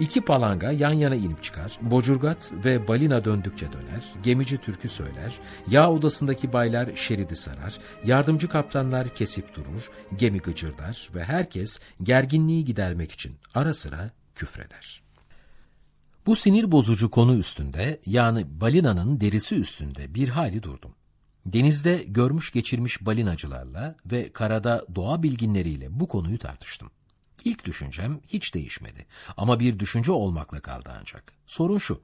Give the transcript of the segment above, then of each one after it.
İki palanga yan yana inip çıkar, bocurgat ve balina döndükçe döner, gemici türkü söyler, yağ odasındaki baylar şeridi sarar, yardımcı kaptanlar kesip durur, gemi gıcırdar ve herkes gerginliği gidermek için ara sıra küfreder. Bu sinir bozucu konu üstünde yani balinanın derisi üstünde bir hali durdum. Denizde görmüş geçirmiş balinacılarla ve karada doğa bilginleriyle bu konuyu tartıştım. İlk düşüncem hiç değişmedi ama bir düşünce olmakla kaldı ancak. Sorun şu,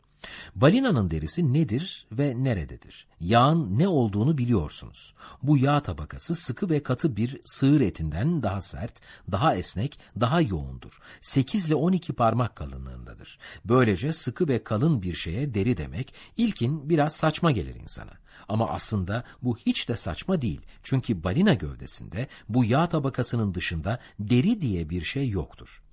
balinanın derisi nedir ve nerededir? Yağın ne olduğunu biliyorsunuz. Bu yağ tabakası sıkı ve katı bir sığır etinden daha sert, daha esnek, daha yoğundur. 8 ile 12 parmak kalınlığındadır. Böylece sıkı ve kalın bir şeye deri demek ilkin biraz saçma gelir insana. Ama aslında bu hiç de saçma değil. Çünkü balina gövdesinde bu yağ tabakasının dışında deri diye bir şey yoktur.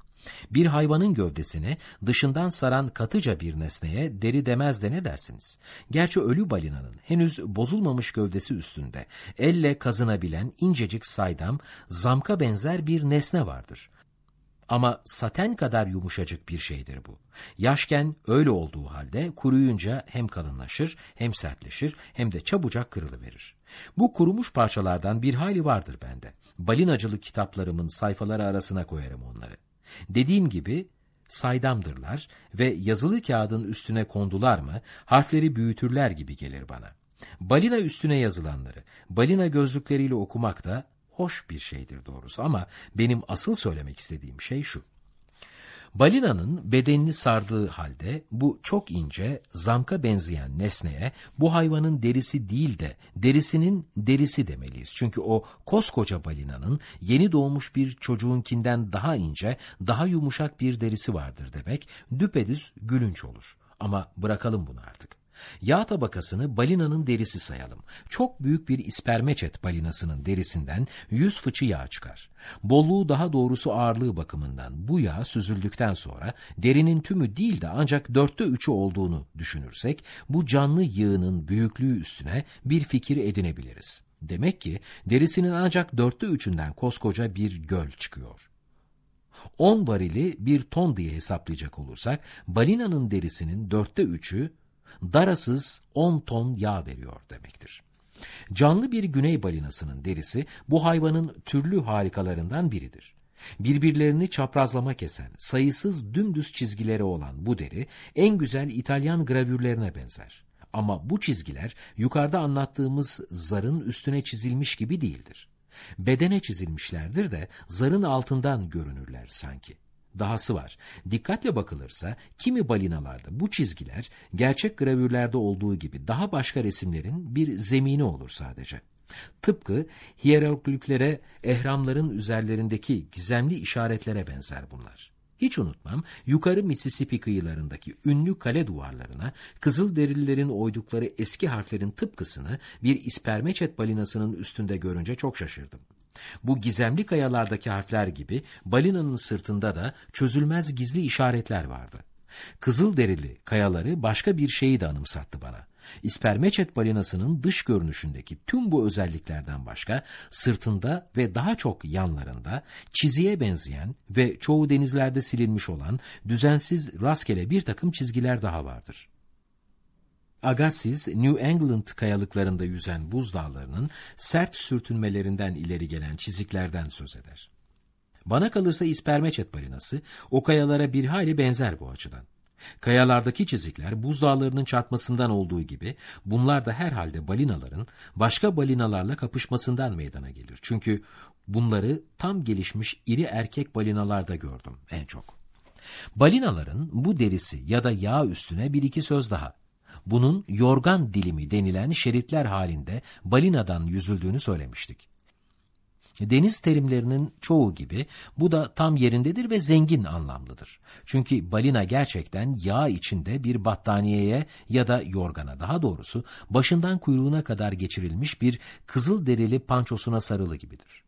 Bir hayvanın gövdesini dışından saran katıca bir nesneye deri demez de ne dersiniz? Gerçi ölü balinanın henüz bozulmamış gövdesi üstünde elle kazınabilen incecik saydam, zamka benzer bir nesne vardır. Ama saten kadar yumuşacık bir şeydir bu. Yaşken öyle olduğu halde kuruyunca hem kalınlaşır hem sertleşir hem de çabucak kırılıverir. Bu kurumuş parçalardan bir hayli vardır bende. Balinacılık kitaplarımın sayfaları arasına koyarım onları. Dediğim gibi saydamdırlar ve yazılı kağıdın üstüne kondular mı harfleri büyütürler gibi gelir bana. Balina üstüne yazılanları balina gözlükleriyle okumak da hoş bir şeydir doğrusu ama benim asıl söylemek istediğim şey şu. Balinanın bedenini sardığı halde bu çok ince, zamka benzeyen nesneye bu hayvanın derisi değil de derisinin derisi demeliyiz. Çünkü o koskoca balinanın yeni doğmuş bir çocuğunkinden daha ince, daha yumuşak bir derisi vardır demek düpedüz gülünç olur. Ama bırakalım bunu artık. Yağ tabakasını balinanın derisi sayalım. Çok büyük bir ispermeçet balinasının derisinden yüz fıçı yağ çıkar. Bolluğu daha doğrusu ağırlığı bakımından bu yağ süzüldükten sonra derinin tümü değil de ancak dörtte üçü olduğunu düşünürsek bu canlı yığının büyüklüğü üstüne bir fikir edinebiliriz. Demek ki derisinin ancak dörtte üçünden koskoca bir göl çıkıyor. 10 varili bir ton diye hesaplayacak olursak balinanın derisinin dörtte üçü darasız 10 ton yağ veriyor demektir. Canlı bir güney balinasının derisi bu hayvanın türlü harikalarından biridir. Birbirlerini çaprazlama kesen, sayısız dümdüz çizgileri olan bu deri en güzel İtalyan gravürlerine benzer. Ama bu çizgiler yukarıda anlattığımız zarın üstüne çizilmiş gibi değildir. Bedene çizilmişlerdir de zarın altından görünürler sanki. Dahası var. Dikkatle bakılırsa kimi balinalarda bu çizgiler gerçek gravürlerde olduğu gibi daha başka resimlerin bir zemini olur sadece. Tıpkı hierogliflere, ehramların üzerlerindeki gizemli işaretlere benzer bunlar. Hiç unutmam, yukarı Mississippi kıyılarındaki ünlü kale duvarlarına kızıl derililerin oydukları eski harflerin tıpkısını bir ispermeçet balinasının üstünde görünce çok şaşırdım. Bu gizemli kayalardaki harfler gibi balinanın sırtında da çözülmez gizli işaretler vardı. Kızıl derili kayaları başka bir şeyi de anımsattı bana. İspermeçet balinasının dış görünüşündeki tüm bu özelliklerden başka sırtında ve daha çok yanlarında çiziye benzeyen ve çoğu denizlerde silinmiş olan düzensiz rastgele bir takım çizgiler daha vardır. Agassiz, New England kayalıklarında yüzen buz dağlarının sert sürtünmelerinden ileri gelen çiziklerden söz eder. Bana kalırsa İspermeçet balinası o kayalara bir hayli benzer bu açıdan. Kayalardaki çizikler buz dağlarının çarpmasından olduğu gibi bunlar da herhalde balinaların başka balinalarla kapışmasından meydana gelir. Çünkü bunları tam gelişmiş iri erkek balinalarda gördüm en çok. Balinaların bu derisi ya da yağ üstüne bir iki söz daha bunun yorgan dilimi denilen şeritler halinde balinadan yüzüldüğünü söylemiştik. Deniz terimlerinin çoğu gibi bu da tam yerindedir ve zengin anlamlıdır. Çünkü balina gerçekten yağ içinde bir battaniyeye ya da yorgana daha doğrusu başından kuyruğuna kadar geçirilmiş bir kızıl derili pançosuna sarılı gibidir.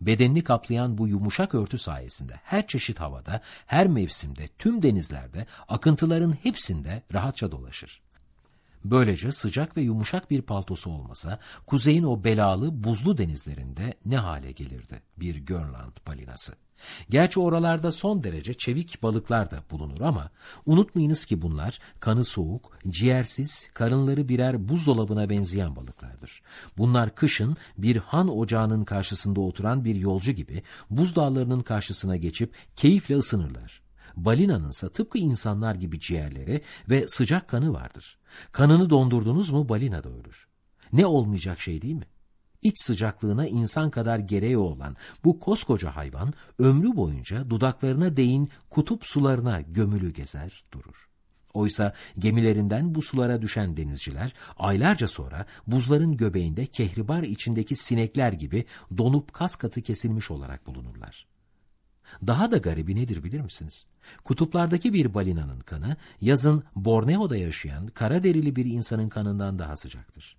Bedenini kaplayan bu yumuşak örtü sayesinde her çeşit havada, her mevsimde, tüm denizlerde, akıntıların hepsinde rahatça dolaşır. Böylece sıcak ve yumuşak bir paltosu olmasa, kuzeyin o belalı buzlu denizlerinde ne hale gelirdi bir Grönland balinası? Gerçi oralarda son derece çevik balıklar da bulunur ama unutmayınız ki bunlar kanı soğuk, ciğersiz, karınları birer buzdolabına benzeyen balıklardır. Bunlar kışın bir han ocağının karşısında oturan bir yolcu gibi buzdağlarının karşısına geçip keyifle ısınırlar. Balinanın ise tıpkı insanlar gibi ciğerleri ve sıcak kanı vardır. Kanını dondurdunuz mu balina da ölür. Ne olmayacak şey değil mi? İç sıcaklığına insan kadar gereği olan bu koskoca hayvan ömrü boyunca dudaklarına değin kutup sularına gömülü gezer durur. Oysa gemilerinden bu sulara düşen denizciler aylarca sonra buzların göbeğinde kehribar içindeki sinekler gibi donup kas katı kesilmiş olarak bulunurlar. Daha da garibi nedir bilir misiniz? Kutuplardaki bir balinanın kanı yazın Borneo'da yaşayan kara derili bir insanın kanından daha sıcaktır.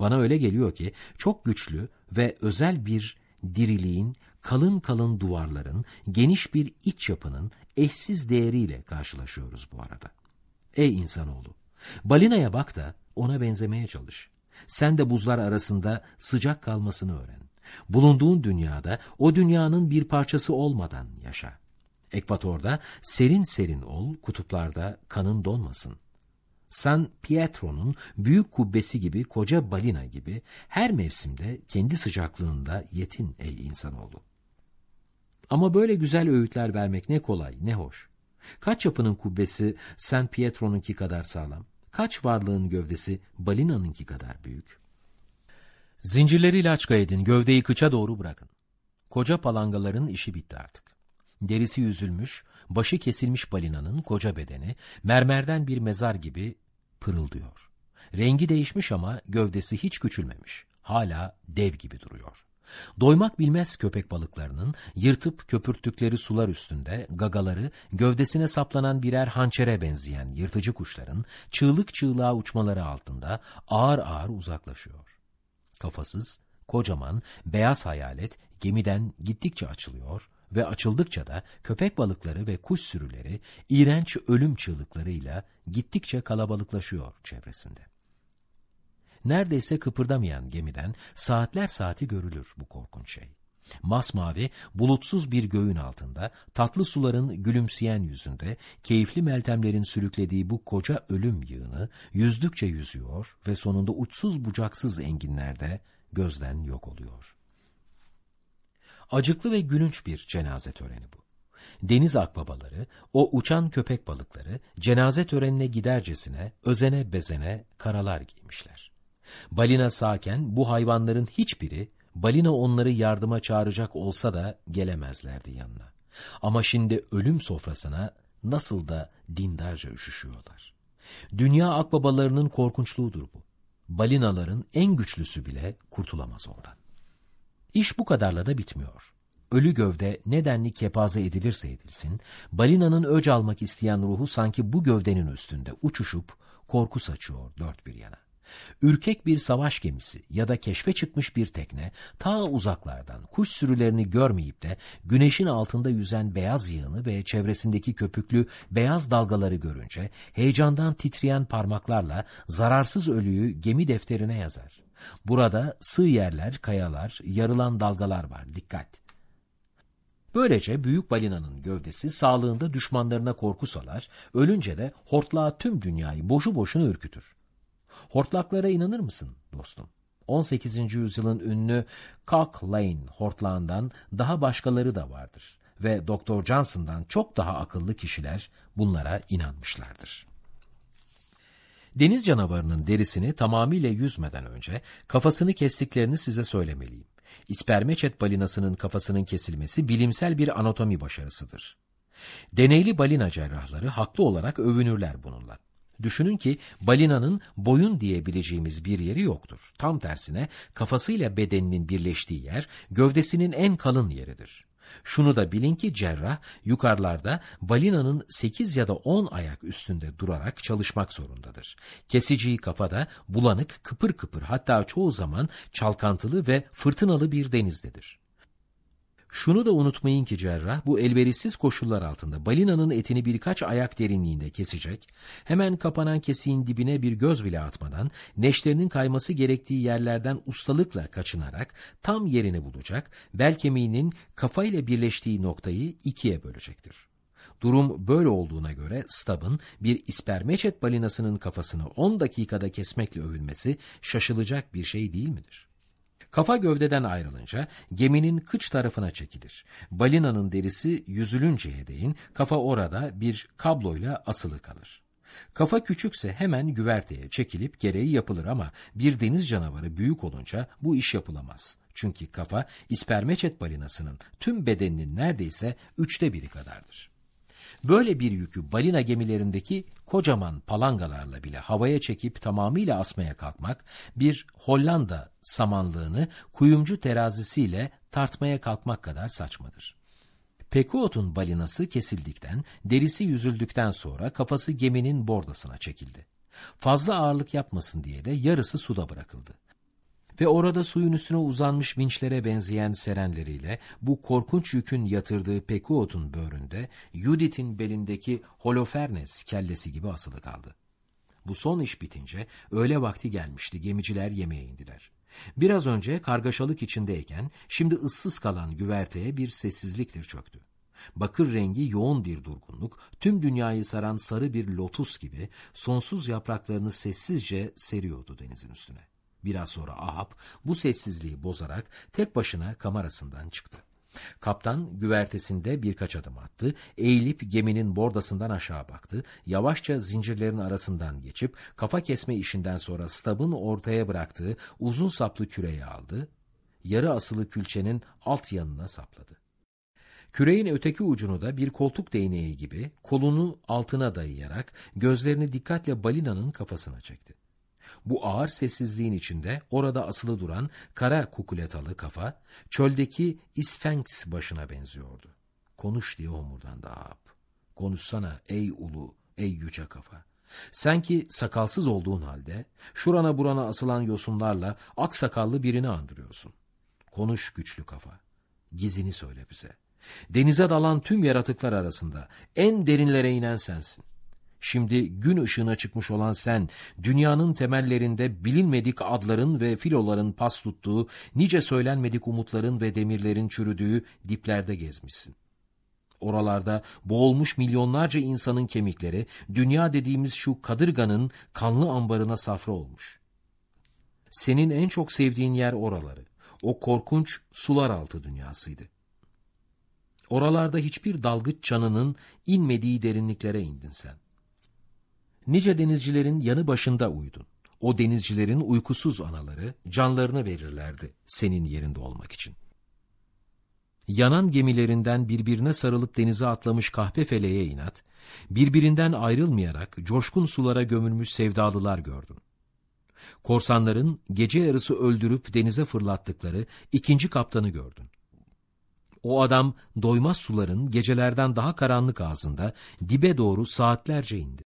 Bana öyle geliyor ki çok güçlü ve özel bir diriliğin, kalın kalın duvarların, geniş bir iç yapının eşsiz değeriyle karşılaşıyoruz bu arada. Ey insanoğlu, balinaya bak da ona benzemeye çalış. Sen de buzlar arasında sıcak kalmasını öğren. Bulunduğun dünyada o dünyanın bir parçası olmadan yaşa. Ekvatorda serin serin ol, kutuplarda kanın donmasın. San Pietro'nun büyük kubbesi gibi koca balina gibi her mevsimde kendi sıcaklığında yetin ey insanoğlu. Ama böyle güzel öğütler vermek ne kolay ne hoş. Kaç yapının kubbesi San Pietro'nunki kadar sağlam? Kaç varlığın gövdesi balinanınki kadar büyük? Zincirleri ilaçka edin, gövdeyi kıça doğru bırakın. Koca palangaların işi bitti artık. Derisi yüzülmüş, başı kesilmiş balinanın koca bedeni, mermerden bir mezar gibi pırıldıyor. Rengi değişmiş ama gövdesi hiç küçülmemiş. Hala dev gibi duruyor. Doymak bilmez köpek balıklarının yırtıp köpürttükleri sular üstünde gagaları gövdesine saplanan birer hançere benzeyen yırtıcı kuşların çığlık çığlığa uçmaları altında ağır ağır uzaklaşıyor. Kafasız, kocaman, beyaz hayalet gemiden gittikçe açılıyor ve açıldıkça da köpek balıkları ve kuş sürüleri iğrenç ölüm çığlıklarıyla gittikçe kalabalıklaşıyor çevresinde. Neredeyse kıpırdamayan gemiden saatler saati görülür bu korkunç şey. Masmavi, bulutsuz bir göğün altında, tatlı suların gülümseyen yüzünde, keyifli meltemlerin sürüklediği bu koca ölüm yığını yüzdükçe yüzüyor ve sonunda uçsuz bucaksız enginlerde gözden yok oluyor. Acıklı ve gülünç bir cenaze töreni bu. Deniz akbabaları, o uçan köpek balıkları cenaze törenine gidercesine, özene bezene karalar giymişler. Balina sağken bu hayvanların hiçbiri balina onları yardıma çağıracak olsa da gelemezlerdi yanına. Ama şimdi ölüm sofrasına nasıl da dindarca üşüşüyorlar. Dünya akbabalarının korkunçluğudur bu. Balinaların en güçlüsü bile kurtulamaz ondan. İş bu kadarla da bitmiyor. Ölü gövde nedenli kepaze edilirse edilsin, balinanın öc almak isteyen ruhu sanki bu gövdenin üstünde uçuşup korku saçıyor dört bir yana. Ürkek bir savaş gemisi ya da keşfe çıkmış bir tekne ta uzaklardan kuş sürülerini görmeyip de güneşin altında yüzen beyaz yığını ve çevresindeki köpüklü beyaz dalgaları görünce heyecandan titreyen parmaklarla zararsız ölüyü gemi defterine yazar. Burada sığ yerler, kayalar, yarılan dalgalar var. Dikkat! Böylece büyük balinanın gövdesi sağlığında düşmanlarına korku salar, ölünce de hortlağa tüm dünyayı boşu boşuna ürkütür. Hortlaklara inanır mısın dostum? 18. yüzyılın ünlü Cock Lane hortlağından daha başkaları da vardır ve Dr. Johnson'dan çok daha akıllı kişiler bunlara inanmışlardır. Deniz canavarının derisini tamamıyla yüzmeden önce kafasını kestiklerini size söylemeliyim. İspermeçet balinasının kafasının kesilmesi bilimsel bir anatomi başarısıdır. Deneyli balina cerrahları haklı olarak övünürler bununla. Düşünün ki balinanın boyun diyebileceğimiz bir yeri yoktur. Tam tersine kafasıyla bedeninin birleştiği yer gövdesinin en kalın yeridir. Şunu da bilin ki cerrah yukarılarda balinanın 8 ya da 10 ayak üstünde durarak çalışmak zorundadır. Kesiciyi kafada bulanık, kıpır kıpır hatta çoğu zaman çalkantılı ve fırtınalı bir denizdedir. Şunu da unutmayın ki cerrah bu elverişsiz koşullar altında balinanın etini birkaç ayak derinliğinde kesecek, hemen kapanan kesiğin dibine bir göz bile atmadan neşterinin kayması gerektiği yerlerden ustalıkla kaçınarak tam yerini bulacak, bel kemiğinin kafayla birleştiği noktayı ikiye bölecektir. Durum böyle olduğuna göre Stubb'ın bir ispermeçet balinasının kafasını 10 dakikada kesmekle övülmesi şaşılacak bir şey değil midir? Kafa gövdeden ayrılınca geminin kıç tarafına çekilir. Balinanın derisi yüzülünceye değin kafa orada bir kabloyla asılı kalır. Kafa küçükse hemen güverteye çekilip gereği yapılır ama bir deniz canavarı büyük olunca bu iş yapılamaz. Çünkü kafa ispermeçet balinasının tüm bedeninin neredeyse üçte biri kadardır. Böyle bir yükü balina gemilerindeki kocaman palangalarla bile havaya çekip tamamıyla asmaya kalkmak, bir Hollanda samanlığını kuyumcu terazisiyle tartmaya kalkmak kadar saçmadır. Pekuot'un balinası kesildikten, derisi yüzüldükten sonra kafası geminin bordasına çekildi. Fazla ağırlık yapmasın diye de yarısı suda bırakıldı ve orada suyun üstüne uzanmış vinçlere benzeyen serenleriyle bu korkunç yükün yatırdığı Pekuot'un böğründe Judith'in belindeki Holofernes kellesi gibi asılı kaldı. Bu son iş bitince öğle vakti gelmişti gemiciler yemeğe indiler. Biraz önce kargaşalık içindeyken şimdi ıssız kalan güverteye bir sessizliktir çöktü. Bakır rengi yoğun bir durgunluk, tüm dünyayı saran sarı bir lotus gibi sonsuz yapraklarını sessizce seriyordu denizin üstüne. Biraz sonra Ahab bu sessizliği bozarak tek başına kamerasından çıktı. Kaptan güvertesinde birkaç adım attı, eğilip geminin bordasından aşağı baktı, yavaşça zincirlerin arasından geçip kafa kesme işinden sonra stabın ortaya bıraktığı uzun saplı küreyi aldı, yarı asılı külçenin alt yanına sapladı. Küreğin öteki ucunu da bir koltuk değneği gibi kolunu altına dayayarak gözlerini dikkatle balinanın kafasına çekti. Bu ağır sessizliğin içinde orada asılı duran kara kukuletalı kafa çöldeki isfenks başına benziyordu. Konuş diye homurdandı Ahab. Konuşsana ey ulu, ey yüce kafa. Sen ki sakalsız olduğun halde şurana burana asılan yosunlarla ak sakallı birini andırıyorsun. Konuş güçlü kafa. Gizini söyle bize. Denize dalan tüm yaratıklar arasında en derinlere inen sensin. Şimdi gün ışığına çıkmış olan sen, dünyanın temellerinde bilinmedik adların ve filoların pas tuttuğu, nice söylenmedik umutların ve demirlerin çürüdüğü diplerde gezmişsin. Oralarda boğulmuş milyonlarca insanın kemikleri, dünya dediğimiz şu kadırganın kanlı ambarına safra olmuş. Senin en çok sevdiğin yer oraları, o korkunç sular altı dünyasıydı. Oralarda hiçbir dalgıç çanının inmediği derinliklere indin sen. Nice denizcilerin yanı başında uydun. O denizcilerin uykusuz anaları canlarını verirlerdi senin yerinde olmak için. Yanan gemilerinden birbirine sarılıp denize atlamış kahpe feleğe inat, birbirinden ayrılmayarak coşkun sulara gömülmüş sevdalılar gördün. Korsanların gece yarısı öldürüp denize fırlattıkları ikinci kaptanı gördün. O adam doymaz suların gecelerden daha karanlık ağzında dibe doğru saatlerce indi.